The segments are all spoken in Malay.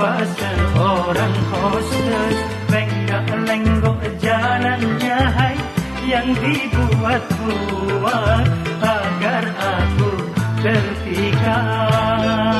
seorang hostess. Lenggak-lenggok jalannya hai Yang dibuat kuat Agar aku terpikat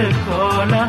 masih sekolah.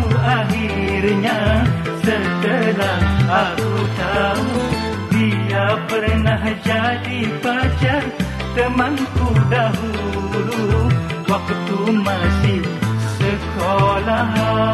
akhirnya setelah aku tahu dia pernah jadi pacar temanku dahulu waktu masih sekolah.